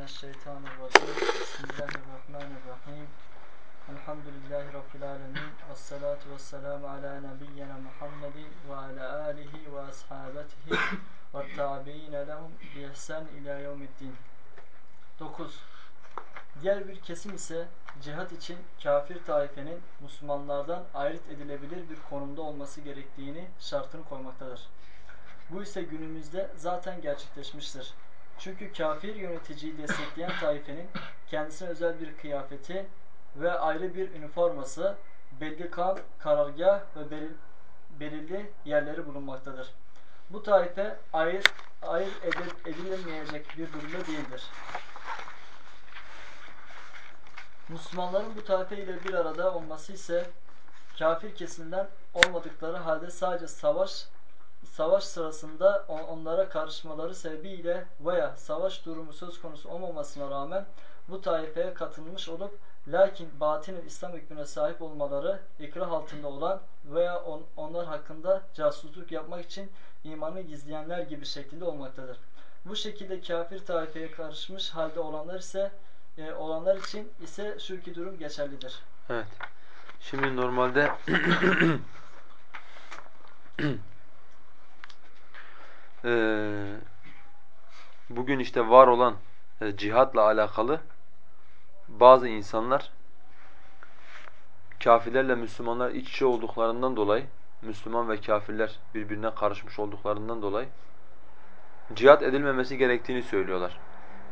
Mineşşeytanirracim. Bismillahirrahmanirrahim. Elhamdülillahi Rabbil alemin. Vessalatu vesselamu ala nebiyyina Muhammedin ve ala alihi ve ashabetihi ve tabi'ine lehum bi ihsan ila yevmiddin. 9. Diğer bir kesim ise cihat için kafir taifenin Müslümanlardan ayrıt edilebilir bir konumda olması gerektiğini şartını koymaktadır. Bu ise günümüzde zaten gerçekleşmiştir. Çünkü kafir yöneticiyi destekleyen taifenin kendisine özel bir kıyafeti ve ayrı bir üniforması, belli kan, karargah ve belirli, belirli yerleri bulunmaktadır. Bu taife ayır, ayır edilemeyecek bir durumda değildir. Müslümanların bu taife ile bir arada olması ise kafir kesimden olmadıkları halde sadece savaş savaş sırasında onlara karışmaları sebebiyle veya savaş durumu söz konusu olmamasına rağmen bu taifeye katılmış olup lakin batinin İslam hükmüne sahip olmaları ikrah altında olan veya on, onlar hakkında casusluk yapmak için imanı gizleyenler gibi şekilde olmaktadır. Bu şekilde kafir taifeye karışmış halde olanlar ise e, olanlar için ise şu iki durum geçerlidir. Evet. Şimdi normalde Ee, bugün işte var olan e, cihatla alakalı bazı insanlar kafirlerle Müslümanlar iç içe olduklarından dolayı Müslüman ve kafirler birbirine karışmış olduklarından dolayı cihat edilmemesi gerektiğini söylüyorlar.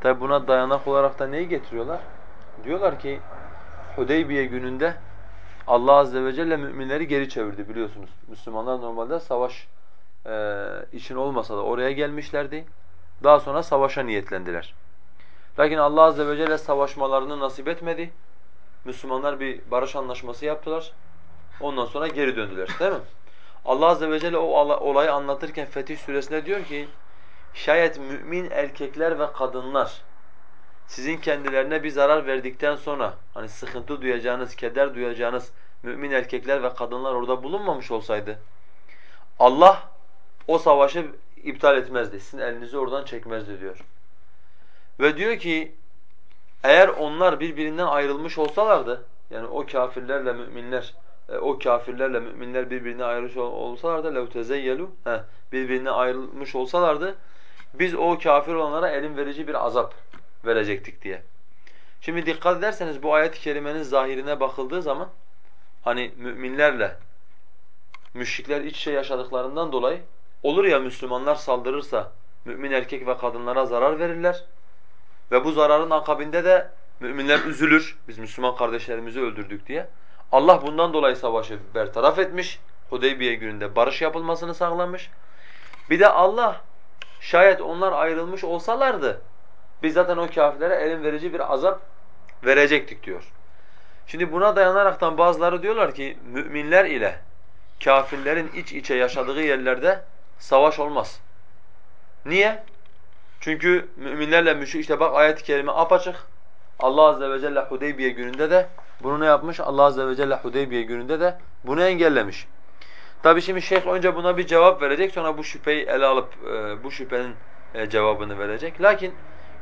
Tabi buna dayanak olarak da neyi getiriyorlar? Diyorlar ki Hudeybiye gününde Allah azze ve celle müminleri geri çevirdi biliyorsunuz. Müslümanlar normalde savaş e, için olmasa da oraya gelmişlerdi. Daha sonra savaşa niyetlendiler. Lakin Allah azze ve celle savaşmalarını nasip etmedi. Müslümanlar bir barış anlaşması yaptılar. Ondan sonra geri döndüler değil mi? Allah azze ve celle o olayı anlatırken Fetih suresinde diyor ki şayet mümin erkekler ve kadınlar sizin kendilerine bir zarar verdikten sonra hani sıkıntı duyacağınız, keder duyacağınız mümin erkekler ve kadınlar orada bulunmamış olsaydı Allah o savaşı iptal etmezdi. Sizin elinizi oradan çekmezdi diyor. Ve diyor ki eğer onlar birbirinden ayrılmış olsalardı yani o kafirlerle müminler e, o kafirlerle müminler birbirine ayrılmış olsalardı lev tezeyyelu birbirine ayrılmış olsalardı biz o kafir olanlara elin verici bir azap verecektik diye. Şimdi dikkat ederseniz bu ayet-i kerimenin zahirine bakıldığı zaman hani müminlerle müşrikler iç içe yaşadıklarından dolayı Olur ya Müslümanlar saldırırsa mümin erkek ve kadınlara zarar verirler ve bu zararın akabinde de müminler üzülür. Biz Müslüman kardeşlerimizi öldürdük diye. Allah bundan dolayı savaşı bertaraf etmiş. Hudeybiye gününde barış yapılmasını sağlamış. Bir de Allah şayet onlar ayrılmış olsalardı biz zaten o kafirlere elin verici bir azap verecektik diyor. Şimdi buna dayanaraktan bazıları diyorlar ki müminler ile kafirlerin iç içe yaşadığı yerlerde savaş olmaz. Niye? Çünkü müminlerle müşrik işte bak ayet-i kerime apaçık. Allah azze ve celle Hudeybiye gününde de bunu ne yapmış? Allah azze ve celle Hudeybiye gününde de bunu engellemiş. Tabi şimdi şeyh önce buna bir cevap verecek sonra bu şüpheyi ele alıp e, bu şüphenin e, cevabını verecek. Lakin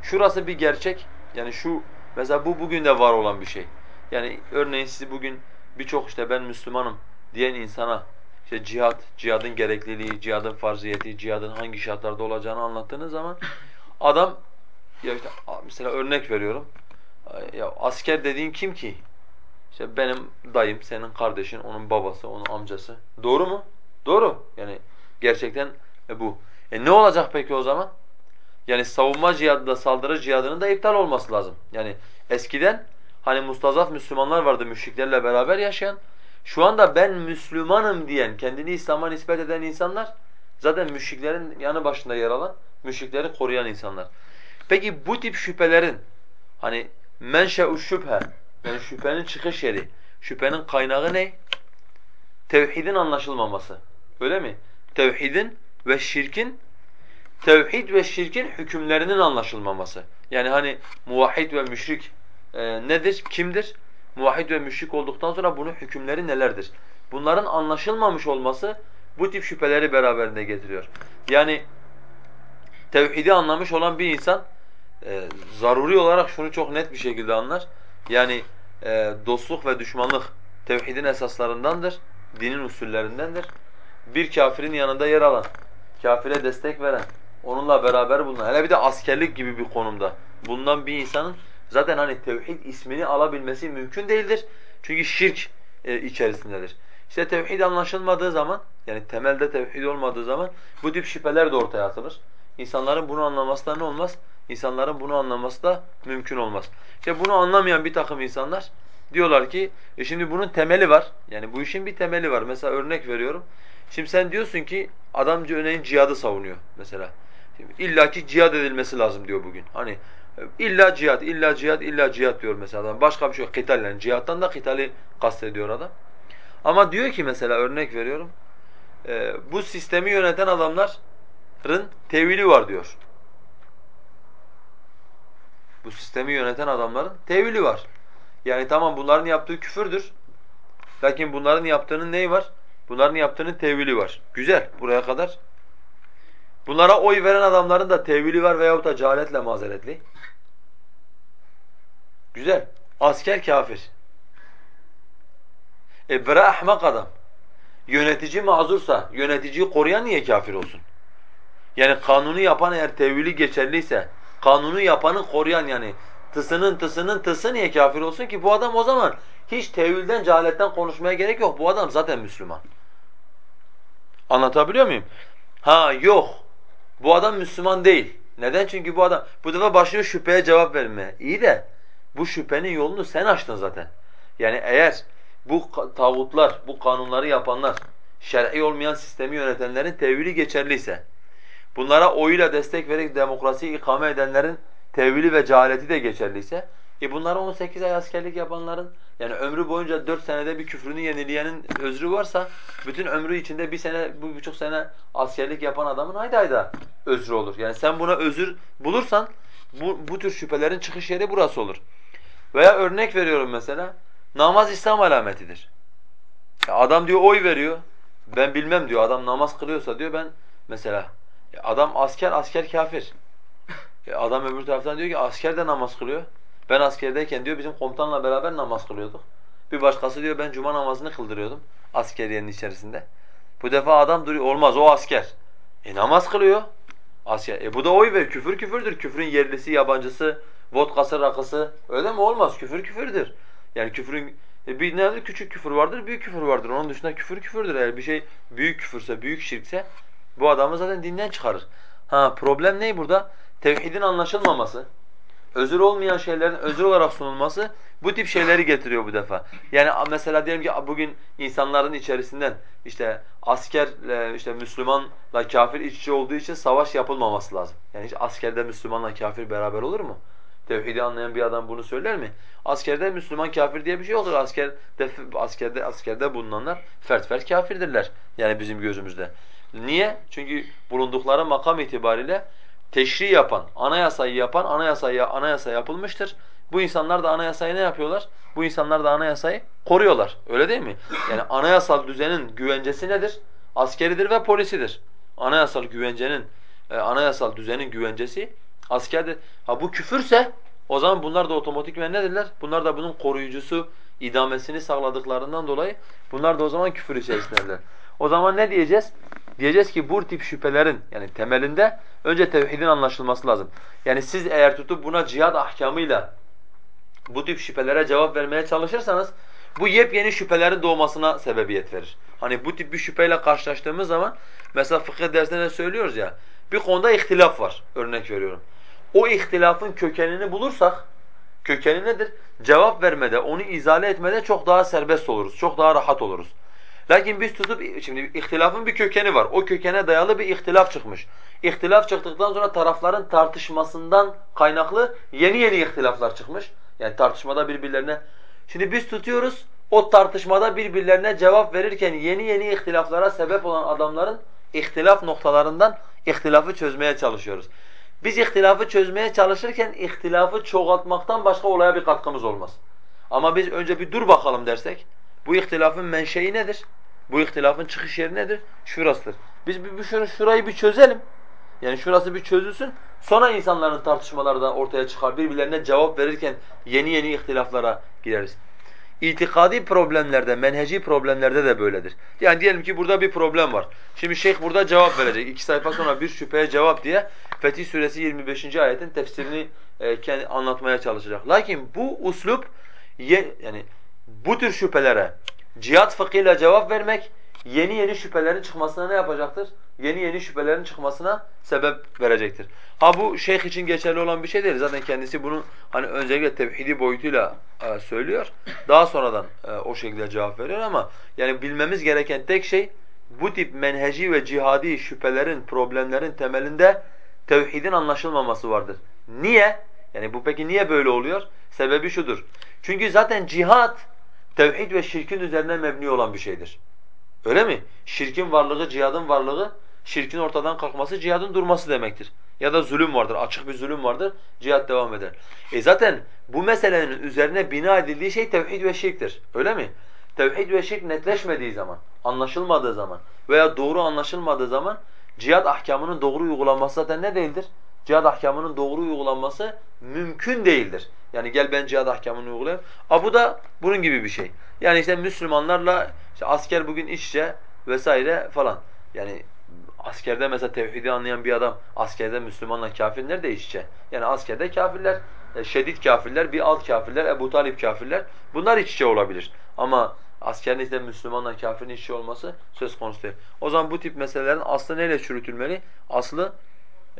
şurası bir gerçek. Yani şu mesela bu bugün de var olan bir şey. Yani örneğin sizi bugün birçok işte ben Müslümanım diyen insana işte cihat, cihadın gerekliliği, cihadın farziyeti, cihadın hangi şartlarda olacağını anlattığınız zaman adam ya işte mesela örnek veriyorum. Ya asker dediğin kim ki? İşte benim dayım, senin kardeşin, onun babası, onun amcası. Doğru mu? Doğru. Yani gerçekten e, bu. E ne olacak peki o zaman? Yani savunma cihadında saldırı cihadının da iptal olması lazım. Yani eskiden hani mustazaf Müslümanlar vardı müşriklerle beraber yaşayan. Şu anda ben Müslümanım diyen, kendini İslam'a nispet eden insanlar zaten müşriklerin yanı başında yer alan, müşrikleri koruyan insanlar. Peki bu tip şüphelerin hani menşe'u şüphe yani şüphenin çıkış yeri, şüphenin kaynağı ne? Tevhidin anlaşılmaması. Öyle mi? Tevhidin ve şirkin tevhid ve şirkin hükümlerinin anlaşılmaması. Yani hani muvahhid ve müşrik e, nedir? Kimdir? Muvahhid ve müşrik olduktan sonra bunun hükümleri nelerdir? Bunların anlaşılmamış olması bu tip şüpheleri beraberinde getiriyor. Yani tevhidi anlamış olan bir insan e, zaruri olarak şunu çok net bir şekilde anlar. Yani e, dostluk ve düşmanlık tevhidin esaslarındandır, dinin usullerindendir. Bir kafirin yanında yer alan, kafire destek veren, onunla beraber bulunan, hele bir de askerlik gibi bir konumda bulunan bir insanın zaten hani tevhid ismini alabilmesi mümkün değildir. Çünkü şirk e, içerisindedir. İşte tevhid anlaşılmadığı zaman, yani temelde tevhid olmadığı zaman bu tip şüpheler de ortaya atılır. İnsanların bunu anlaması da ne olmaz? İnsanların bunu anlaması da mümkün olmaz. İşte bunu anlamayan bir takım insanlar diyorlar ki, e şimdi bunun temeli var. Yani bu işin bir temeli var. Mesela örnek veriyorum. Şimdi sen diyorsun ki adamcı örneğin cihadı savunuyor mesela. Şimdi illa ki cihad edilmesi lazım diyor bugün. Hani illa cihad, illa cihad, illa cihad diyor mesela adam. Başka bir şey yok. Kital yani cihattan da kitali kastediyor adam. Ama diyor ki mesela örnek veriyorum. E, bu sistemi yöneten adamların tevili var diyor. Bu sistemi yöneten adamların tevili var. Yani tamam bunların yaptığı küfürdür. Lakin bunların yaptığının neyi var? Bunların yaptığının tevili var. Güzel buraya kadar. Bunlara oy veren adamların da tevili var veyahut da cehaletle mazeretli. Güzel. Asker kafir. E bre ahmak adam. Yönetici mazursa yöneticiyi koruyan niye kafir olsun? Yani kanunu yapan eğer tevili geçerliyse, kanunu yapanı koruyan yani tısının tısının tısı niye kafir olsun ki? Bu adam o zaman hiç tevilden, cehaletten konuşmaya gerek yok. Bu adam zaten Müslüman. Anlatabiliyor muyum? Ha yok. Bu adam Müslüman değil. Neden? Çünkü bu adam bu defa başlıyor şüpheye cevap vermeye. İyi de bu şüphenin yolunu sen açtın zaten. Yani eğer bu tağutlar, bu kanunları yapanlar, şer'i olmayan sistemi yönetenlerin tevhili geçerliyse, bunlara oyuyla destek vererek demokrasiyi ikame edenlerin tevhili ve cehaleti de geçerliyse, e bunlara 18 ay askerlik yapanların, yani ömrü boyunca 4 senede bir küfrünü yenileyenin özrü varsa, bütün ömrü içinde bir sene, bu buçuk sene askerlik yapan adamın hayda hayda özrü olur. Yani sen buna özür bulursan, bu, bu tür şüphelerin çıkış yeri burası olur. Veya örnek veriyorum mesela, namaz İslam alametidir. adam diyor oy veriyor, ben bilmem diyor, adam namaz kılıyorsa diyor ben mesela, adam asker, asker kafir. adam öbür taraftan diyor ki asker de namaz kılıyor. Ben askerdeyken diyor bizim komutanla beraber namaz kılıyorduk. Bir başkası diyor ben cuma namazını kıldırıyordum askeriyenin içerisinde. Bu defa adam duruyor, olmaz o asker. E namaz kılıyor. Asker. E bu da oy ver, küfür küfürdür. Küfrün yerlisi, yabancısı, vodkası, rakısı. Öyle mi? Olmaz. Küfür küfürdür. Yani küfrün e bir nerede küçük küfür vardır, büyük küfür vardır. Onun dışında küfür küfürdür. Eğer bir şey büyük küfürse, büyük şirkse bu adamı zaten dinden çıkarır. Ha problem ne burada? Tevhidin anlaşılmaması, özür olmayan şeylerin özür olarak sunulması bu tip şeyleri getiriyor bu defa. Yani mesela diyelim ki bugün insanların içerisinden işte asker işte Müslümanla kafir iç içe olduğu için savaş yapılmaması lazım. Yani hiç askerde Müslümanla kafir beraber olur mu? Tevhidi anlayan bir adam bunu söyler mi? Askerde Müslüman kafir diye bir şey olur. Askerde askerde askerde bulunanlar fert fert kafirdirler. Yani bizim gözümüzde. Niye? Çünkü bulundukları makam itibariyle teşri yapan, anayasayı yapan anayasayı anayasa yapılmıştır. Bu insanlar da anayasayı ne yapıyorlar? Bu insanlar da anayasayı koruyorlar. Öyle değil mi? Yani anayasal düzenin güvencesi nedir? Askeridir ve polisidir. Anayasal güvencenin, e, anayasal düzenin güvencesi askerdir. Ha bu küfürse o zaman bunlar da otomatik ve nedirler? Bunlar da bunun koruyucusu, idamesini sağladıklarından dolayı bunlar da o zaman küfür içerisindeler. O zaman ne diyeceğiz? Diyeceğiz ki bu tip şüphelerin yani temelinde önce tevhidin anlaşılması lazım. Yani siz eğer tutup buna cihad ahkamıyla bu tip şüphelere cevap vermeye çalışırsanız bu yepyeni şüphelerin doğmasına sebebiyet verir. Hani bu tip bir şüpheyle karşılaştığımız zaman mesela fıkıh dersinde de söylüyoruz ya bir konuda ihtilaf var örnek veriyorum. O ihtilafın kökenini bulursak kökeni nedir? Cevap vermede, onu izale etmede çok daha serbest oluruz, çok daha rahat oluruz. Lakin biz tutup şimdi ihtilafın bir kökeni var. O kökene dayalı bir ihtilaf çıkmış. İhtilaf çıktıktan sonra tarafların tartışmasından kaynaklı yeni yeni ihtilaflar çıkmış. Yani tartışmada birbirlerine. Şimdi biz tutuyoruz o tartışmada birbirlerine cevap verirken yeni yeni ihtilaflara sebep olan adamların ihtilaf noktalarından ihtilafı çözmeye çalışıyoruz. Biz ihtilafı çözmeye çalışırken ihtilafı çoğaltmaktan başka olaya bir katkımız olmaz. Ama biz önce bir dur bakalım dersek, bu ihtilafın menşei nedir? Bu ihtilafın çıkış yeri nedir? Şurasıdır. Biz bir, bir şurayı bir çözelim. Yani şurası bir çözülsün. Sonra insanların tartışmaları da ortaya çıkar. Birbirlerine cevap verirken yeni yeni ihtilaflara gireriz. İtikadi problemlerde, menheci problemlerde de böyledir. Yani diyelim ki burada bir problem var. Şimdi şeyh burada cevap verecek. İki sayfa sonra bir şüpheye cevap diye Fetih Suresi 25. ayetin tefsirini e, anlatmaya çalışacak. Lakin bu uslup yani bu tür şüphelere cihat fıkhıyla cevap vermek yeni yeni şüphelerin çıkmasına ne yapacaktır? Yeni yeni şüphelerin çıkmasına sebep verecektir. Ha bu şeyh için geçerli olan bir şey değil. Zaten kendisi bunu hani öncelikle tevhidi boyutuyla e, söylüyor. Daha sonradan e, o şekilde cevap veriyor ama yani bilmemiz gereken tek şey bu tip menheci ve cihadi şüphelerin, problemlerin temelinde tevhidin anlaşılmaması vardır. Niye? Yani bu peki niye böyle oluyor? Sebebi şudur. Çünkü zaten cihat tevhid ve şirkin üzerine mebni olan bir şeydir. Öyle mi? Şirkin varlığı, cihadın varlığı, şirkin ortadan kalkması, cihadın durması demektir. Ya da zulüm vardır, açık bir zulüm vardır, cihat devam eder. E zaten bu meselenin üzerine bina edildiği şey tevhid ve şirktir. Öyle mi? Tevhid ve şirk netleşmediği zaman, anlaşılmadığı zaman veya doğru anlaşılmadığı zaman cihad ahkamının doğru uygulanması zaten ne değildir? Cihad ahkamının doğru uygulanması mümkün değildir. Yani gel ben cihad ahkamını uygulayayım. A bu da bunun gibi bir şey. Yani işte Müslümanlarla işte asker bugün işçe vesaire falan. Yani askerde mesela tevhidi anlayan bir adam askerde Müslümanla kafir nerede? Yani askerde kafirler, e, şedid kafirler, bir alt kafirler, Ebu Talip kafirler bunlar iç içe olabilir. Ama askerin işte Müslümanla kafirin işçi olması söz konusu değil. O zaman bu tip meselelerin aslı neyle çürütülmeli? Aslı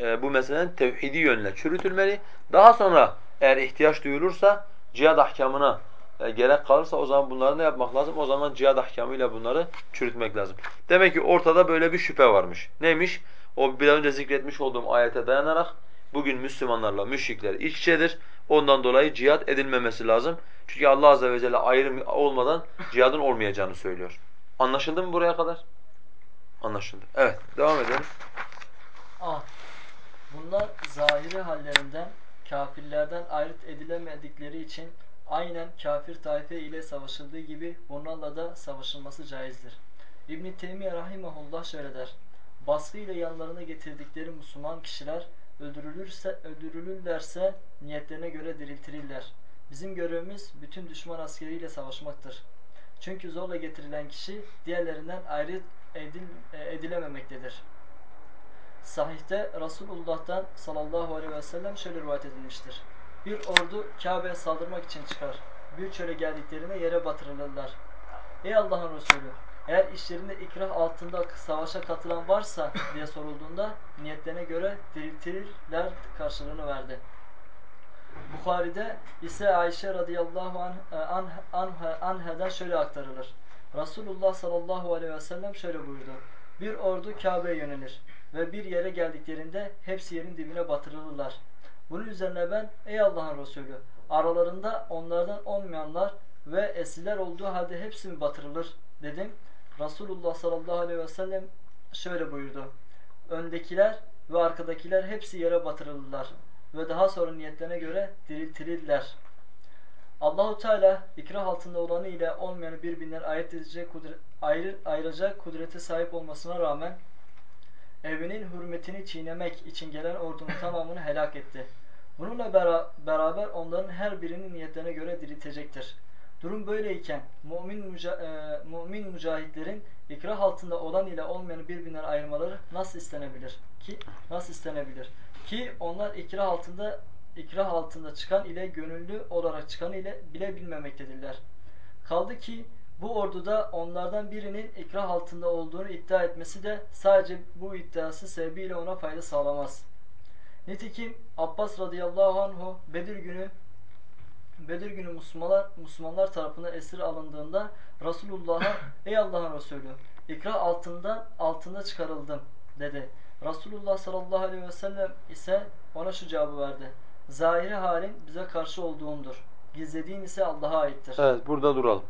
e, bu meselenin tevhidi yönüyle çürütülmeli. Daha sonra eğer ihtiyaç duyulursa cihad ahkamına e, gerek kalırsa o zaman bunları ne yapmak lazım? O zaman cihad ahkamıyla bunları çürütmek lazım. Demek ki ortada böyle bir şüphe varmış. Neymiş? O bir önce zikretmiş olduğum ayete dayanarak bugün Müslümanlarla müşrikler iç içedir. Ondan dolayı cihad edilmemesi lazım. Çünkü Allah azze ve celle ayrım olmadan cihadın olmayacağını söylüyor. Anlaşıldı mı buraya kadar? Anlaşıldı. Evet, devam edelim. A. Bunlar zahiri hallerinden, kafirlerden ayrıt edilemedikleri için aynen kafir taife ile savaşıldığı gibi bunlarla da savaşılması caizdir. İbn-i Teymiye Rahimahullah şöyle der. Baskı ile yanlarına getirdikleri Müslüman kişiler öldürülürse, öldürülürlerse niyetlerine göre diriltirirler. Bizim görevimiz bütün düşman askeriyle savaşmaktır. Çünkü zorla getirilen kişi diğerlerinden ayrı edil, e, edilememektedir. Sahihte Resulullah'tan sallallahu aleyhi ve sellem şöyle rivayet edilmiştir. Bir ordu Kabe'ye saldırmak için çıkar. Bir çöle geldiklerinde yere batırılırlar. Ey Allah'ın Resulü! Eğer işlerinde ikrah altında savaşa katılan varsa diye sorulduğunda niyetlerine göre diriltirler karşılığını verdi. Bukhari'de ise Ayşe radıyallahu anh, e, anh, anh, anheden şöyle aktarılır. Resulullah sallallahu aleyhi ve sellem şöyle buyurdu. Bir ordu Kabe'ye yönelir ve bir yere geldiklerinde hepsi yerin dibine batırılırlar. Bunun üzerine ben ey Allah'ın Resulü aralarında onlardan olmayanlar ve esirler olduğu halde hepsi mi batırılır dedim. Resulullah sallallahu aleyhi ve sellem şöyle buyurdu. Öndekiler ve arkadakiler hepsi yere batırılırlar ve daha sonra niyetlerine göre diriltirirler. Allahu Teala ikrah altında olanı ile olmayanı birbirinden ayırt edecek kudret, ayrı, ayıracak kudrete sahip olmasına rağmen evinin hürmetini çiğnemek için gelen ordunun tamamını helak etti. Bununla beraber onların her birinin niyetlerine göre diriltecektir. Durum böyleyken mümin, müca e, mümin mücahitlerin ikrah altında olan ile olmayanı birbirinden ayırmaları nasıl istenebilir? Ki nasıl istenebilir? Ki onlar ikrah altında ikrah altında çıkan ile gönüllü olarak çıkan ile bile bilmemektedirler. Kaldı ki bu orduda onlardan birinin ikrah altında olduğunu iddia etmesi de sadece bu iddiası sebebiyle ona fayda sağlamaz. Nitekim Abbas radıyallahu anhu Bedir günü Bedir günü Müslümanlar, Müslümanlar tarafından esir alındığında Resulullah'a ey Allah'ın Resulü ikrah altında altında çıkarıldım dedi. Resulullah sallallahu aleyhi ve sellem ise ona şu cevabı verdi. Zahiri halin bize karşı olduğundur. Gizlediğin ise Allah'a aittir. Evet burada duralım.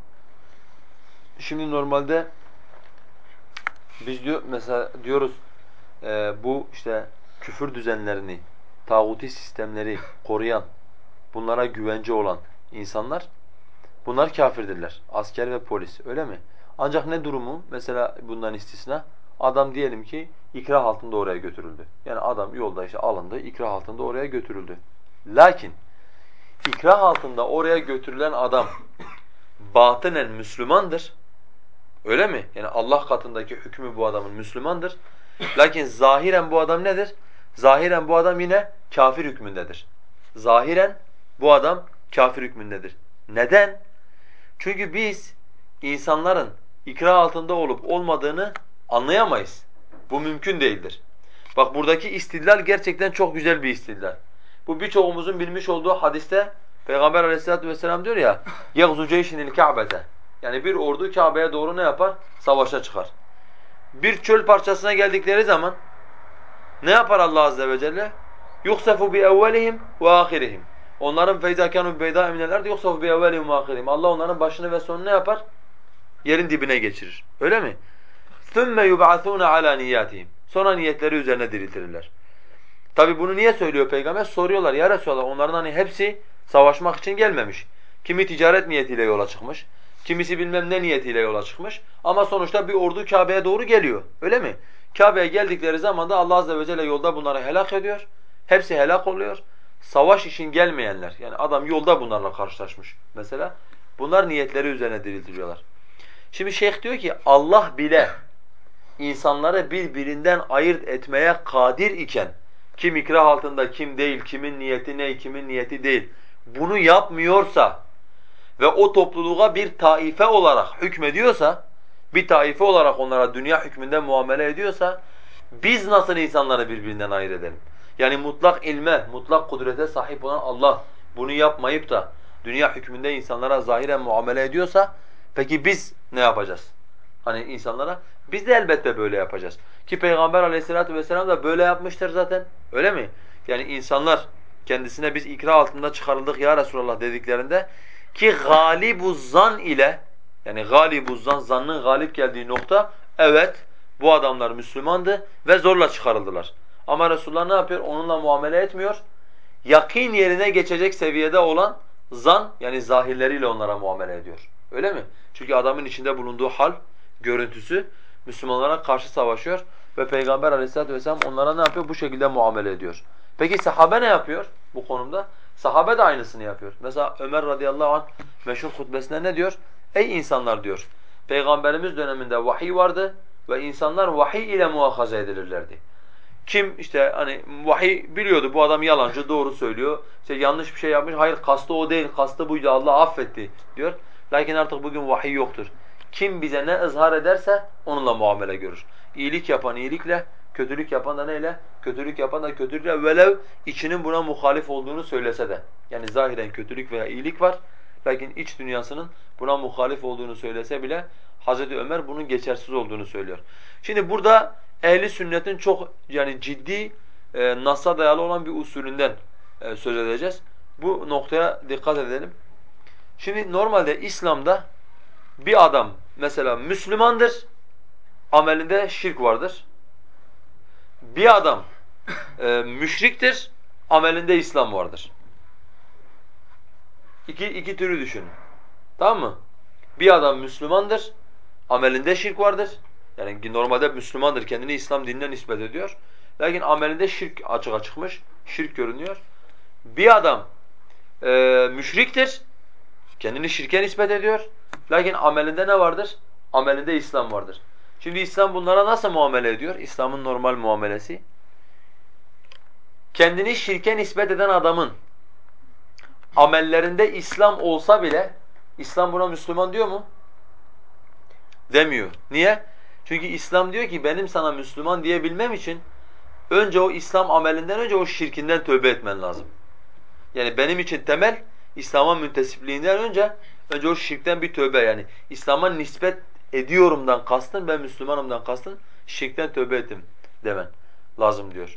Şimdi normalde biz diyor mesela diyoruz e, bu işte küfür düzenlerini, tağuti sistemleri koruyan, bunlara güvence olan insanlar bunlar kafirdirler. Asker ve polis öyle mi? Ancak ne durumu? Mesela bundan istisna Adam diyelim ki ikrah altında oraya götürüldü. Yani adam yolda işte alındı, ikrah altında oraya götürüldü. Lakin ikrah altında oraya götürülen adam batınen Müslümandır. Öyle mi? Yani Allah katındaki hükmü bu adamın Müslümandır. Lakin zahiren bu adam nedir? Zahiren bu adam yine kafir hükmündedir. Zahiren bu adam kafir hükmündedir. Neden? Çünkü biz insanların ikra altında olup olmadığını anlayamayız. Bu mümkün değildir. Bak buradaki istidlal gerçekten çok güzel bir istidlal. Bu birçoğumuzun bilmiş olduğu hadiste Peygamber aleyhissalatu vesselam diyor ya يَغْزُ جَيْشٍ الْكَعْبَةَ Yani bir ordu Kabe'ye doğru ne yapar? Savaşa çıkar. Bir çöl parçasına geldikleri zaman ne yapar Allah azze ve celle? يُخْسَفُ بِاَوَّلِهِمْ وَآخِرِهِمْ Onların فَاِذَا كَانُوا بِبَيْدَاءِ مِنَ الْاَرْضِ يُخْسَفُ بِاَوَّلِهِمْ وَآخِرِهِمْ Allah onların başını ve sonunu ne yapar? Yerin dibine geçirir. Öyle mi? ثُمَّ يُبْعَثُونَ عَلَى نِيَّاتِهِمْ Sonra niyetleri üzerine diriltirirler. Tabi bunu niye söylüyor Peygamber? Soruyorlar ya Resulallah onların hani hepsi savaşmak için gelmemiş. Kimi ticaret niyetiyle yola çıkmış, kimisi bilmem ne niyetiyle yola çıkmış. Ama sonuçta bir ordu Kabe'ye doğru geliyor. Öyle mi? Kabe'ye geldikleri zaman da Allah azze ve celle yolda bunları helak ediyor. Hepsi helak oluyor. Savaş için gelmeyenler yani adam yolda bunlarla karşılaşmış mesela. Bunlar niyetleri üzerine diriltiliyorlar. Şimdi şeyh diyor ki Allah bile insanları birbirinden ayırt etmeye kadir iken kim ikrah altında kim değil, kimin niyeti ne, kimin niyeti değil bunu yapmıyorsa ve o topluluğa bir taife olarak hükmediyorsa bir taife olarak onlara dünya hükmünde muamele ediyorsa biz nasıl insanları birbirinden ayırt edelim? Yani mutlak ilme, mutlak kudrete sahip olan Allah bunu yapmayıp da dünya hükmünde insanlara zahiren muamele ediyorsa peki biz ne yapacağız? Hani insanlara biz de elbette böyle yapacağız. Ki Peygamber aleyhissalatu vesselam da böyle yapmıştır zaten. Öyle mi? Yani insanlar kendisine biz ikra altında çıkarıldık ya Resulallah dediklerinde ki galibu zan ile yani galibu zan zannın galip geldiği nokta evet bu adamlar Müslümandı ve zorla çıkarıldılar. Ama Resulullah ne yapıyor? Onunla muamele etmiyor. Yakin yerine geçecek seviyede olan zan yani zahirleriyle onlara muamele ediyor. Öyle mi? Çünkü adamın içinde bulunduğu hal, görüntüsü Müslümanlara karşı savaşıyor ve Peygamber aleyhissalatu vesselam onlara ne yapıyor? Bu şekilde muamele ediyor. Peki sahabe ne yapıyor bu konumda? Sahabe de aynısını yapıyor. Mesela Ömer radıyallahu anh meşhur hutbesinde ne diyor? Ey insanlar diyor, Peygamberimiz döneminde vahiy vardı ve insanlar vahiy ile muhafaza edilirlerdi. Kim işte hani vahiy biliyordu bu adam yalancı doğru söylüyor. İşte yanlış bir şey yapmış. Hayır kastı o değil. Kastı buydu. Allah affetti diyor. Lakin artık bugün vahiy yoktur. Kim bize ne ızhar ederse onunla muamele görür. İyilik yapan iyilikle, kötülük yapan da neyle? Kötülük yapan da kötülükle velev içinin buna muhalif olduğunu söylese de. Yani zahiren kötülük veya iyilik var. Lakin iç dünyasının buna muhalif olduğunu söylese bile Hazreti Ömer bunun geçersiz olduğunu söylüyor. Şimdi burada ehli sünnetin çok yani ciddi e, nasa dayalı olan bir usulünden e, söz edeceğiz. Bu noktaya dikkat edelim. Şimdi normalde İslam'da bir adam mesela Müslümandır, amelinde şirk vardır. Bir adam e, müşriktir, amelinde İslam vardır. İki, iki türü düşünün. Tamam mı? Bir adam Müslümandır, amelinde şirk vardır. Yani normalde Müslümandır, kendini İslam dinine nispet ediyor. Lakin amelinde şirk açığa çıkmış, şirk görünüyor. Bir adam e, müşriktir, kendini şirke nispet ediyor. Lakin amelinde ne vardır? Amelinde İslam vardır. Şimdi İslam bunlara nasıl muamele ediyor? İslam'ın normal muamelesi. Kendini şirke nispet eden adamın amellerinde İslam olsa bile İslam buna Müslüman diyor mu? Demiyor. Niye? Çünkü İslam diyor ki benim sana Müslüman diyebilmem için önce o İslam amelinden önce o şirkinden tövbe etmen lazım. Yani benim için temel İslam'a müntesipliğinden önce önce o şirkten bir tövbe yani İslam'a nispet ediyorumdan kastın ben Müslümanımdan kastın şirkten tövbe ettim demen lazım diyor.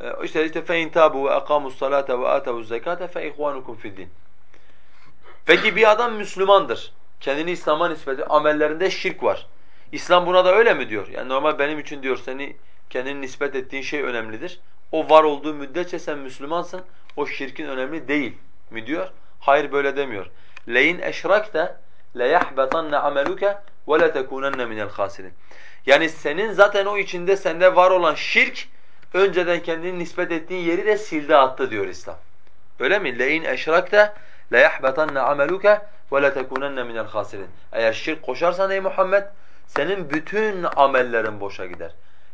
Ee, işte işte fe in tabu ve aqamus salate ve atavuz zekate fe ihvanukum fi'd-din. Peki bir adam Müslümandır. Kendini İslam'a nispet. Amellerinde şirk var. İslam buna da öyle mi diyor? Yani normal benim için diyor seni kendini nispet ettiğin şey önemlidir. O var olduğu müddetçe sen Müslümansın. O şirkin önemli değil mi diyor? Hayır böyle demiyor. Leyin eşrakte leyahbatanna ameluke وَلَا تَكُونَنَّ مِنَ الْخَاسِرِينَ Yani senin zaten o içinde sende var olan şirk önceden kendini nispet ettiğin yeri de sildi attı diyor İslam. Öyle mi? لَاِنْ اَشْرَكْتَ لَيَحْبَطَنَّ عَمَلُكَ وَلَا تَكُونَنَّ مِنَ الْخَاسِرِينَ Eğer şirk koşarsan ey Muhammed senin bütün amellerin boşa gider.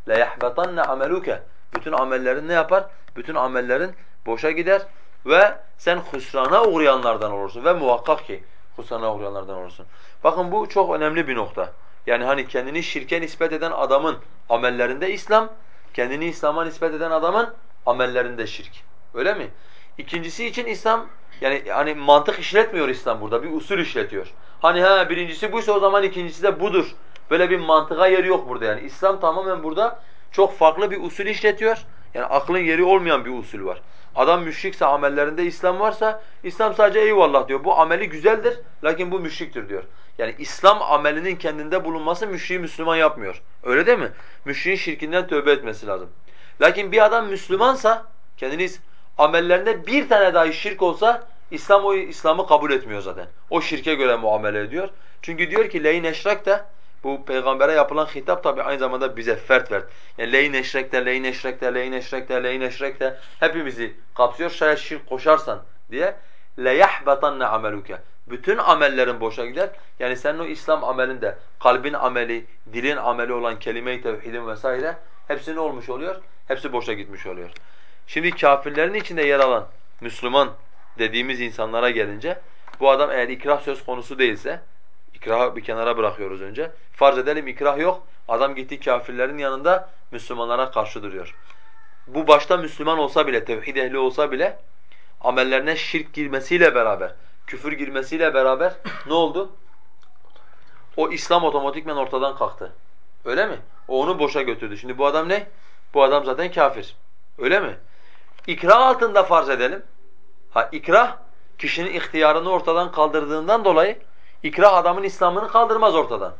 لَيَحْبَطَنَّ عَمَلُكَ Bütün amellerin ne yapar? Bütün amellerin boşa gider ve sen husrana uğrayanlardan olursun ve muhakkak ki husrana uğrayanlardan olursun. Bakın bu çok önemli bir nokta. Yani hani kendini şirke nispet eden adamın amellerinde İslam, kendini İslam'a nispet eden adamın amellerinde şirk. Öyle mi? İkincisi için İslam yani hani mantık işletmiyor İslam burada, bir usul işletiyor. Hani ha birincisi buysa o zaman ikincisi de budur. Böyle bir mantığa yeri yok burada yani. İslam tamamen burada çok farklı bir usul işletiyor. Yani aklın yeri olmayan bir usul var. Adam müşrikse amellerinde İslam varsa İslam sadece eyvallah diyor. Bu ameli güzeldir lakin bu müşriktir diyor. Yani İslam amelinin kendinde bulunması müşriği Müslüman yapmıyor. Öyle değil mi? Müşriğin şirkinden tövbe etmesi lazım. Lakin bir adam Müslümansa kendiniz amellerinde bir tane dahi şirk olsa İslam o İslam'ı kabul etmiyor zaten. O şirke göre muamele ediyor. Çünkü diyor ki leyin eşrak da bu peygambere yapılan hitap tabi aynı zamanda bize fert fert. Yani leyin eşrekte, leyin eşrekte, leyin eşrekte, leyin eşrekte hepimizi kapsıyor. Şayet şirk koşarsan diye leyahbatanna ameluke. Bütün amellerin boşa gider. Yani senin o İslam amelinde kalbin ameli, dilin ameli olan kelime-i tevhidin vesaire hepsi ne olmuş oluyor? Hepsi boşa gitmiş oluyor. Şimdi kafirlerin içinde yer alan Müslüman dediğimiz insanlara gelince bu adam eğer ikrah söz konusu değilse İkrahı bir kenara bırakıyoruz önce. Farz edelim ikrah yok. Adam gitti kafirlerin yanında Müslümanlara karşı duruyor. Bu başta Müslüman olsa bile, tevhid ehli olsa bile amellerine şirk girmesiyle beraber, küfür girmesiyle beraber ne oldu? O İslam otomatikmen ortadan kalktı. Öyle mi? O onu boşa götürdü. Şimdi bu adam ne? Bu adam zaten kafir. Öyle mi? İkrah altında farz edelim. Ha ikrah kişinin ihtiyarını ortadan kaldırdığından dolayı İkrah adamın İslam'ını kaldırmaz ortadan.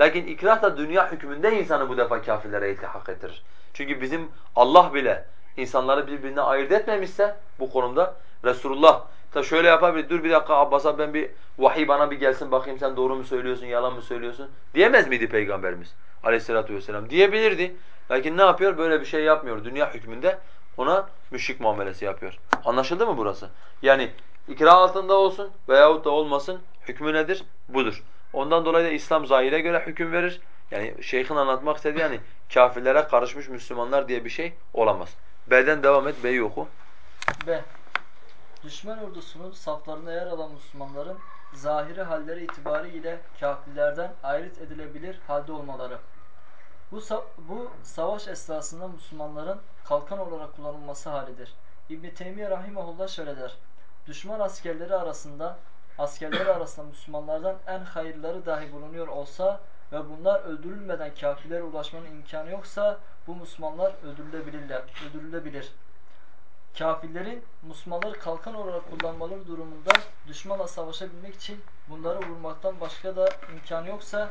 Lakin ikrah da dünya hükmünde insanı bu defa kafirlere iltihak ettirir. Çünkü bizim Allah bile insanları birbirine ayırt etmemişse bu konuda Resulullah da şöyle yapabilir, dur bir dakika Abbas'a ben bir vahiy bana bir gelsin bakayım sen doğru mu söylüyorsun, yalan mı söylüyorsun diyemez miydi Peygamberimiz aleyhissalatu vesselam? Diyebilirdi. Lakin ne yapıyor? Böyle bir şey yapmıyor. Dünya hükmünde ona müşrik muamelesi yapıyor. Anlaşıldı mı burası? Yani ikra altında olsun veyahut da olmasın hükmü nedir? Budur. Ondan dolayı da İslam zahire göre hüküm verir. Yani şeyhin anlatmak istediği yani kafirlere karışmış Müslümanlar diye bir şey olamaz. B'den devam et, B'yi oku. B. Düşman ordusunun saflarında yer alan Müslümanların zahiri halleri itibariyle kafirlerden ayrıt edilebilir halde olmaları. Bu, sa bu savaş esnasında Müslümanların kalkan olarak kullanılması halidir. İbn Teymiyye rahimehullah şöyle der. Düşman askerleri arasında askerleri arasında Müslümanlardan en hayırları dahi bulunuyor olsa ve bunlar öldürülmeden kafirlere ulaşmanın imkanı yoksa bu Müslümanlar öldürülebilirler, öldürülebilir. Kafirlerin Müslümanları kalkan olarak kullanmaları durumunda düşmanla savaşabilmek için bunları vurmaktan başka da imkanı yoksa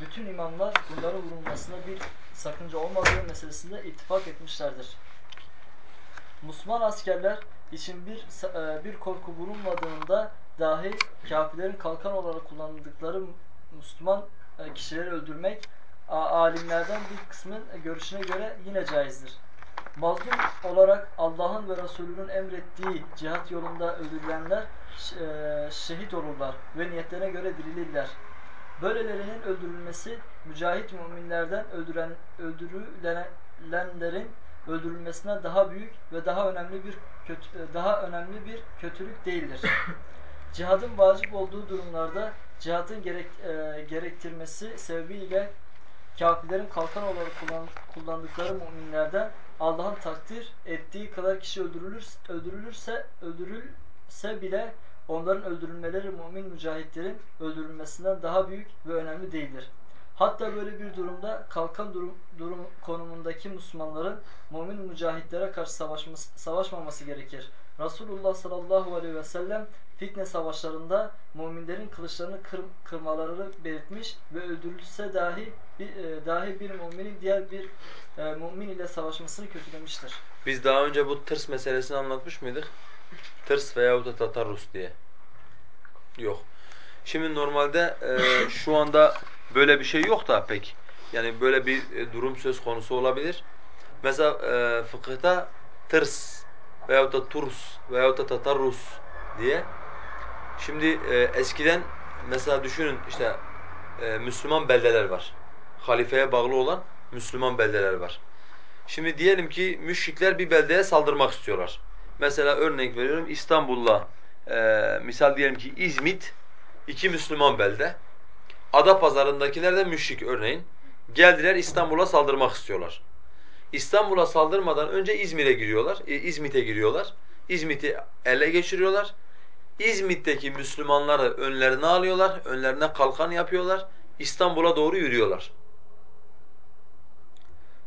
bütün imamlar bunları vurulmasında bir sakınca olmadığı meselesinde ittifak etmişlerdir. Müslüman askerler için bir e, bir korku bulunmadığında dahi kafirlerin kalkan olarak kullanıldıkları Müslüman e, kişileri öldürmek alimlerden bir kısmın görüşüne göre yine caizdir. Mazlum olarak Allah'ın ve Resulünün emrettiği cihat yolunda öldürülenler e, şehit olurlar ve niyetlerine göre dirilirler. Böylelerinin öldürülmesi mücahit müminlerden öldüren, öldürülenlerin öldürülmesine daha büyük ve daha önemli bir kötü, daha önemli bir kötülük değildir. Cihadın vacip olduğu durumlarda cihadın gerek, e, gerektirmesi sebebiyle kafirlerin kalkan olarak kullan, kullandıkları müminlerden Allah'ın takdir ettiği kadar kişi öldürülür, öldürülürse öldürülse bile onların öldürülmeleri mümin mücahitlerin öldürülmesinden daha büyük ve önemli değildir. Hatta böyle bir durumda kalkan durum, durum konumundaki Müslümanların mümin mücahitlere karşı savaşması, savaşmaması gerekir. Resulullah sallallahu aleyhi ve sellem fitne savaşlarında müminlerin kılıçlarını kır, kırmalarını belirtmiş ve öldürülse dahi bir, e, dahi bir müminin diğer bir e, mümin ile savaşmasını kötülemiştir. Biz daha önce bu tırs meselesini anlatmış mıydık? Tırs veyahut da tatarrus diye. Yok. Şimdi normalde e, şu anda böyle bir şey yok da pek. Yani böyle bir e, durum söz konusu olabilir. Mesela e, fıkıhta tırs veyahut da turs veyahut da tatarrus diye. Şimdi e, eskiden mesela düşünün işte e, Müslüman beldeler var. Halifeye bağlı olan Müslüman beldeler var. Şimdi diyelim ki müşrikler bir beldeye saldırmak istiyorlar. Mesela örnek veriyorum İstanbul'la e, misal diyelim ki İzmit iki Müslüman belde. Ada pazarındakiler de müşrik örneğin. Geldiler İstanbul'a saldırmak istiyorlar. İstanbul'a saldırmadan önce İzmir'e giriyorlar, e, İzmit'e giriyorlar. İzmit'i ele geçiriyorlar. İzmit'teki Müslümanları önlerine alıyorlar, önlerine kalkan yapıyorlar. İstanbul'a doğru yürüyorlar.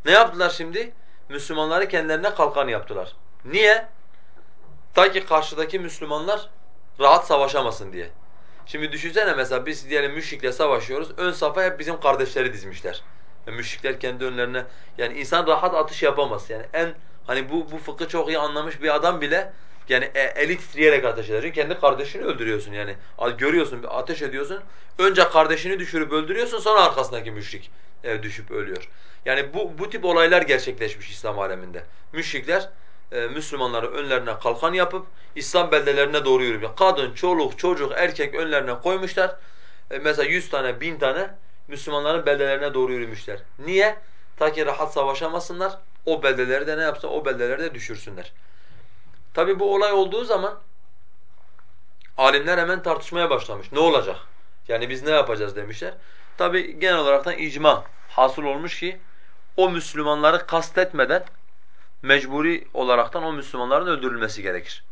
Ne yaptılar şimdi? Müslümanları kendilerine kalkan yaptılar. Niye? Ta ki karşıdaki Müslümanlar rahat savaşamasın diye. Şimdi düşünsene mesela biz diyelim müşrikle savaşıyoruz. Ön safa hep bizim kardeşleri dizmişler. Yani müşrikler kendi önlerine yani insan rahat atış yapamaz. Yani en hani bu bu fıkı çok iyi anlamış bir adam bile yani e, eli titreyerek ateş eder. Kendi kardeşini öldürüyorsun yani. Görüyorsun, ateş ediyorsun. Önce kardeşini düşürüp öldürüyorsun sonra arkasındaki müşrik e, düşüp ölüyor. Yani bu bu tip olaylar gerçekleşmiş İslam aleminde. Müşrikler e, Müslümanları önlerine kalkan yapıp İslam beldelerine doğru yürüyor. Kadın, çoluk, çocuk, erkek önlerine koymuşlar. Mesela 100 tane, 1000 tane Müslümanların beldelerine doğru yürümüşler. Niye? Ta ki rahat savaşamasınlar. O beldeleri de ne yapsın? O beldeleri de düşürsünler. Tabi bu olay olduğu zaman alimler hemen tartışmaya başlamış. Ne olacak? Yani biz ne yapacağız demişler. Tabi genel olaraktan icma hasıl olmuş ki o Müslümanları kastetmeden mecburi olaraktan o Müslümanların öldürülmesi gerekir.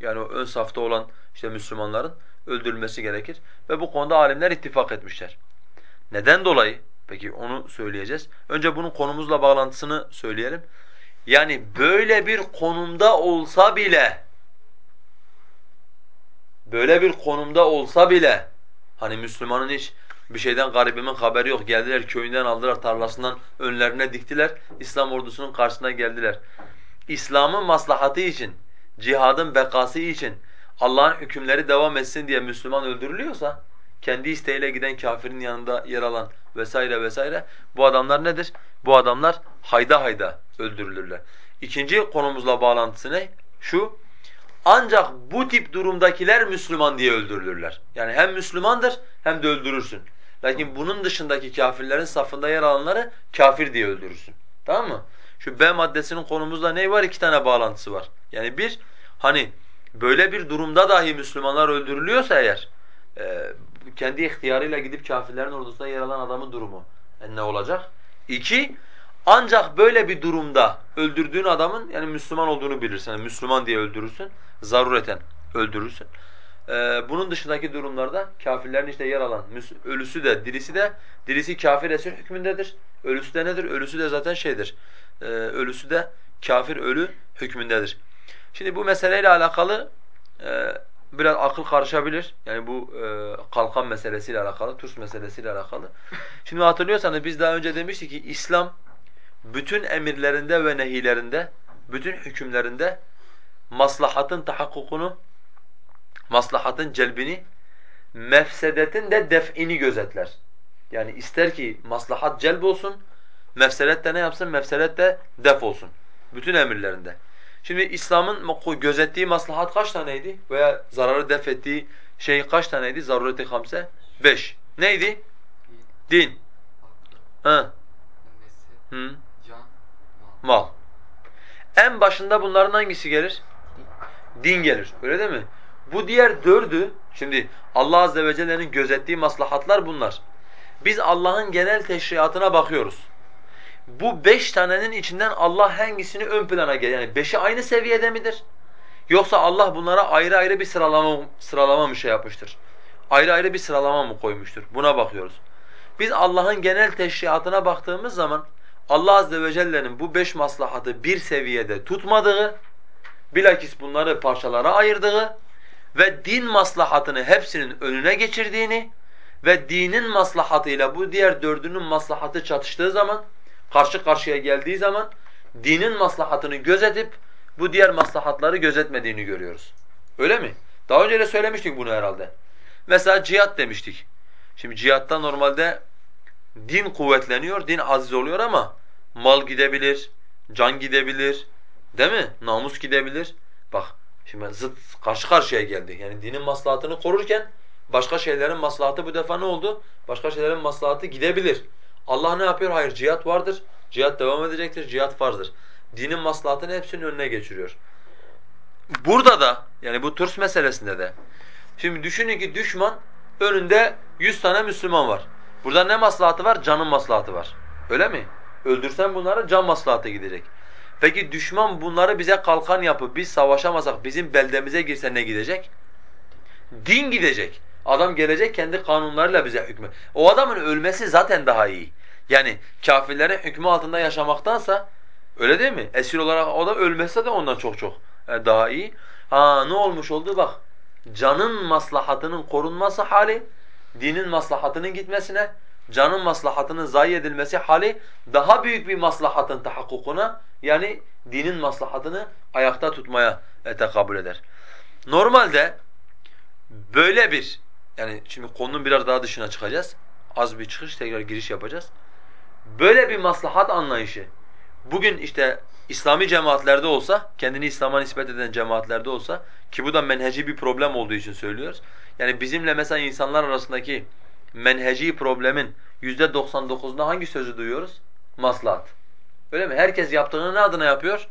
Yani o ön safta olan işte Müslümanların öldürülmesi gerekir ve bu konuda alimler ittifak etmişler. Neden dolayı? Peki onu söyleyeceğiz. Önce bunun konumuzla bağlantısını söyleyelim. Yani böyle bir konumda olsa bile böyle bir konumda olsa bile hani Müslümanın hiç bir şeyden garibimin haberi yok. Geldiler köyünden aldılar tarlasından önlerine diktiler. İslam ordusunun karşısına geldiler. İslam'ın maslahatı için, cihadın bekası için Allah'ın hükümleri devam etsin diye Müslüman öldürülüyorsa kendi isteğiyle giden kafirin yanında yer alan vesaire vesaire bu adamlar nedir? Bu adamlar hayda hayda öldürülürler. İkinci konumuzla bağlantısı ne? Şu, ancak bu tip durumdakiler Müslüman diye öldürülürler. Yani hem Müslümandır hem de öldürürsün. Lakin bunun dışındaki kafirlerin safında yer alanları kafir diye öldürürsün. Tamam mı? Şu B maddesinin konumuzla ne var? İki tane bağlantısı var. Yani bir, hani böyle bir durumda dahi Müslümanlar öldürülüyorsa eğer, e, kendi ihtiyarıyla gidip kafirlerin ordusunda yer alan adamın durumu e, ne olacak? İki, ancak böyle bir durumda öldürdüğün adamın yani Müslüman olduğunu bilirsin. Yani Müslüman diye öldürürsün, zarureten öldürürsün. Ee, bunun dışındaki durumlarda kafirlerin işte yer alan ölüsü de dirisi de dirisi kafir esir hükmündedir. Ölüsü de nedir? Ölüsü de zaten şeydir. Ee, ölüsü de kafir ölü hükmündedir. Şimdi bu meseleyle alakalı e, biraz akıl karışabilir. Yani bu e, kalkan meselesiyle alakalı, Turs meselesiyle alakalı. Şimdi hatırlıyorsanız biz daha önce demiştik ki İslam bütün emirlerinde ve nehilerinde, bütün hükümlerinde maslahatın tahakkukunu, maslahatın celbini, mefsedetin de def'ini gözetler. Yani ister ki maslahat celb olsun, mefsedet de ne yapsın? Mefsedet de def olsun. Bütün emirlerinde. Şimdi İslam'ın gözettiği maslahat kaç taneydi? Veya zararı def ettiği şey kaç taneydi? Zarureti hamse? Beş. Neydi? Din. Din. Ha. Hı. Mal. En başında bunların hangisi gelir? Din gelir. Öyle değil mi? Bu diğer dördü, şimdi Allah azze ve celle'nin gözettiği maslahatlar bunlar. Biz Allah'ın genel teşriatına bakıyoruz bu beş tanenin içinden Allah hangisini ön plana geliyor? Yani beşi aynı seviyede midir? Yoksa Allah bunlara ayrı ayrı bir sıralama sıralama mı şey yapmıştır? Ayrı ayrı bir sıralama mı koymuştur? Buna bakıyoruz. Biz Allah'ın genel teşriatına baktığımız zaman Allah azze ve celle'nin bu beş maslahatı bir seviyede tutmadığı, bilakis bunları parçalara ayırdığı ve din maslahatını hepsinin önüne geçirdiğini ve dinin maslahatıyla bu diğer dördünün maslahatı çatıştığı zaman karşı karşıya geldiği zaman dinin maslahatını gözetip bu diğer maslahatları gözetmediğini görüyoruz. Öyle mi? Daha önce de söylemiştik bunu herhalde. Mesela cihat demiştik. Şimdi cihatta normalde din kuvvetleniyor, din aziz oluyor ama mal gidebilir, can gidebilir, değil mi? Namus gidebilir. Bak şimdi zıt karşı karşıya geldi. Yani dinin maslahatını korurken başka şeylerin maslahatı bu defa ne oldu? Başka şeylerin maslahatı gidebilir. Allah ne yapıyor? Hayır cihat vardır. Cihat devam edecektir. Cihat farzdır. Dinin maslahatını hepsinin önüne geçiriyor. Burada da yani bu Turs meselesinde de şimdi düşünün ki düşman önünde 100 tane Müslüman var. Burada ne maslahatı var? Canın maslahatı var. Öyle mi? Öldürsen bunları can maslahatı gidecek. Peki düşman bunları bize kalkan yapıp biz savaşamasak bizim beldemize girse ne gidecek? Din gidecek. Adam gelecek kendi kanunlarıyla bize hükmü. O adamın ölmesi zaten daha iyi. Yani kafirlerin hükmü altında yaşamaktansa öyle değil mi? Esir olarak o da ölmese de ondan çok çok e, daha iyi. Ha ne olmuş oldu bak. Canın maslahatının korunması hali, dinin maslahatının gitmesine, canın maslahatının zayi edilmesi hali daha büyük bir maslahatın tahakkukuna yani dinin maslahatını ayakta tutmaya e, tekabül eder. Normalde böyle bir yani şimdi konunun biraz daha dışına çıkacağız. Az bir çıkış tekrar giriş yapacağız. Böyle bir maslahat anlayışı bugün işte İslami cemaatlerde olsa, kendini İslam'a nispet eden cemaatlerde olsa ki bu da menheci bir problem olduğu için söylüyoruz. Yani bizimle mesela insanlar arasındaki menheci problemin yüzde 99'unda hangi sözü duyuyoruz? Maslahat. Öyle mi? Herkes yaptığını ne adına yapıyor?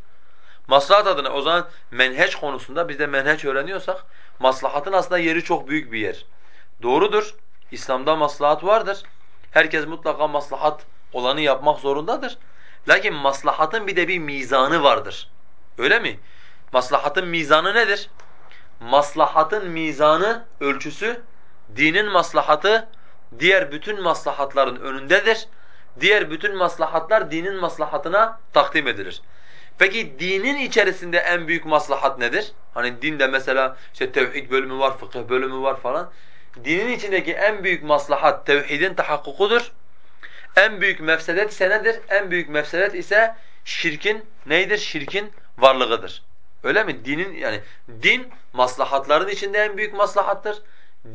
Maslahat adına. O zaman menheç konusunda biz de menheç öğreniyorsak maslahatın aslında yeri çok büyük bir yer. Doğrudur. İslam'da maslahat vardır. Herkes mutlaka maslahat olanı yapmak zorundadır. Lakin maslahatın bir de bir mizanı vardır. Öyle mi? Maslahatın mizanı nedir? Maslahatın mizanı, ölçüsü, dinin maslahatı diğer bütün maslahatların önündedir. Diğer bütün maslahatlar dinin maslahatına takdim edilir. Peki dinin içerisinde en büyük maslahat nedir? Hani dinde mesela işte tevhid bölümü var, fıkıh bölümü var falan. Dinin içindeki en büyük maslahat tevhidin tahakkukudur. En büyük mefsedet ise nedir? En büyük mefsedet ise şirkin neydir? Şirkin varlığıdır. Öyle mi? Dinin yani din maslahatların içinde en büyük maslahattır.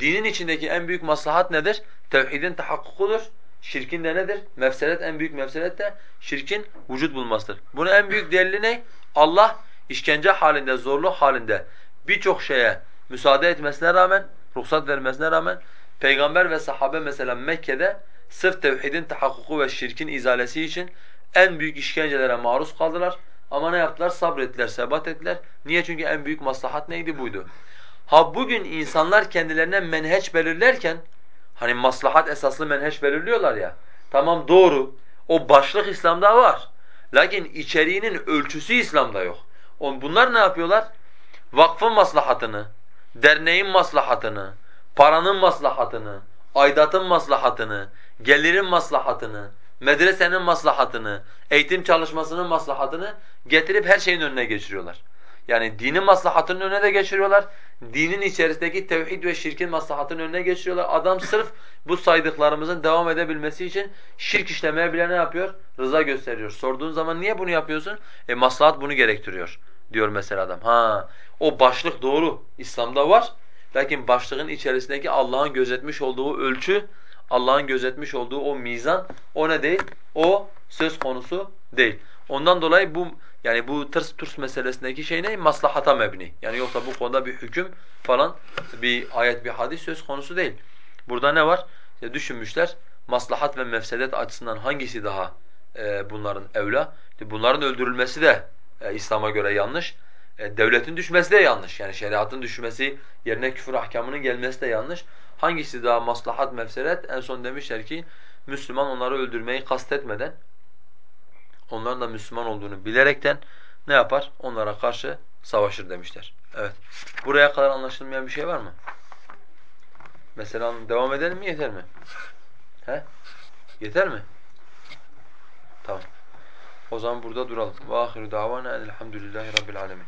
Dinin içindeki en büyük maslahat nedir? Tevhidin tahakkukudur. Şirkin de nedir? Mefsedet en büyük mefsedet de şirkin vücut bulmasıdır. Bunun en büyük delili ne? Allah işkence halinde, zorluk halinde birçok şeye müsaade etmesine rağmen, ruhsat vermesine rağmen peygamber ve sahabe mesela Mekke'de sırf tevhidin tahakkuku ve şirkin izalesi için en büyük işkencelere maruz kaldılar. Ama ne yaptılar? Sabrettiler, sebat ettiler. Niye? Çünkü en büyük maslahat neydi? Buydu. Ha bugün insanlar kendilerine menheç belirlerken, hani maslahat esaslı menheç belirliyorlar ya, tamam doğru, o başlık İslam'da var. Lakin içeriğinin ölçüsü İslam'da yok. Bunlar ne yapıyorlar? Vakfın maslahatını, derneğin maslahatını, paranın maslahatını, aidatın maslahatını, gelirin maslahatını, medresenin maslahatını, eğitim çalışmasının maslahatını getirip her şeyin önüne geçiriyorlar. Yani dinin maslahatının önüne de geçiriyorlar. Dinin içerisindeki tevhid ve şirkin maslahatının önüne geçiriyorlar. Adam sırf bu saydıklarımızın devam edebilmesi için şirk işlemeye bile ne yapıyor? Rıza gösteriyor. Sorduğun zaman niye bunu yapıyorsun? E maslahat bunu gerektiriyor diyor mesela adam. Ha, o başlık doğru. İslam'da var. Lakin başlığın içerisindeki Allah'ın gözetmiş olduğu ölçü Allah'ın gözetmiş olduğu o mizan o ne değil? O söz konusu değil. Ondan dolayı bu yani bu tırs turs meselesindeki şey ne? Maslahata mebni. Yani yoksa bu konuda bir hüküm falan bir ayet bir hadis söz konusu değil. Burada ne var? İşte düşünmüşler maslahat ve mefsedet açısından hangisi daha e, bunların evla? İşte bunların öldürülmesi de e, İslam'a göre yanlış. E, devletin düşmesi de yanlış. Yani şeriatın düşmesi yerine küfür ahkamının gelmesi de yanlış. Hangisi daha maslahat mefseret? En son demişler ki Müslüman onları öldürmeyi kastetmeden onların da Müslüman olduğunu bilerekten ne yapar? Onlara karşı savaşır demişler. Evet. Buraya kadar anlaşılmayan bir şey var mı? Mesela devam edelim mi yeter mi? He? Yeter mi? Tamam. O zaman burada duralım. Ve ahiru davana elhamdülillahi rabbil alemin.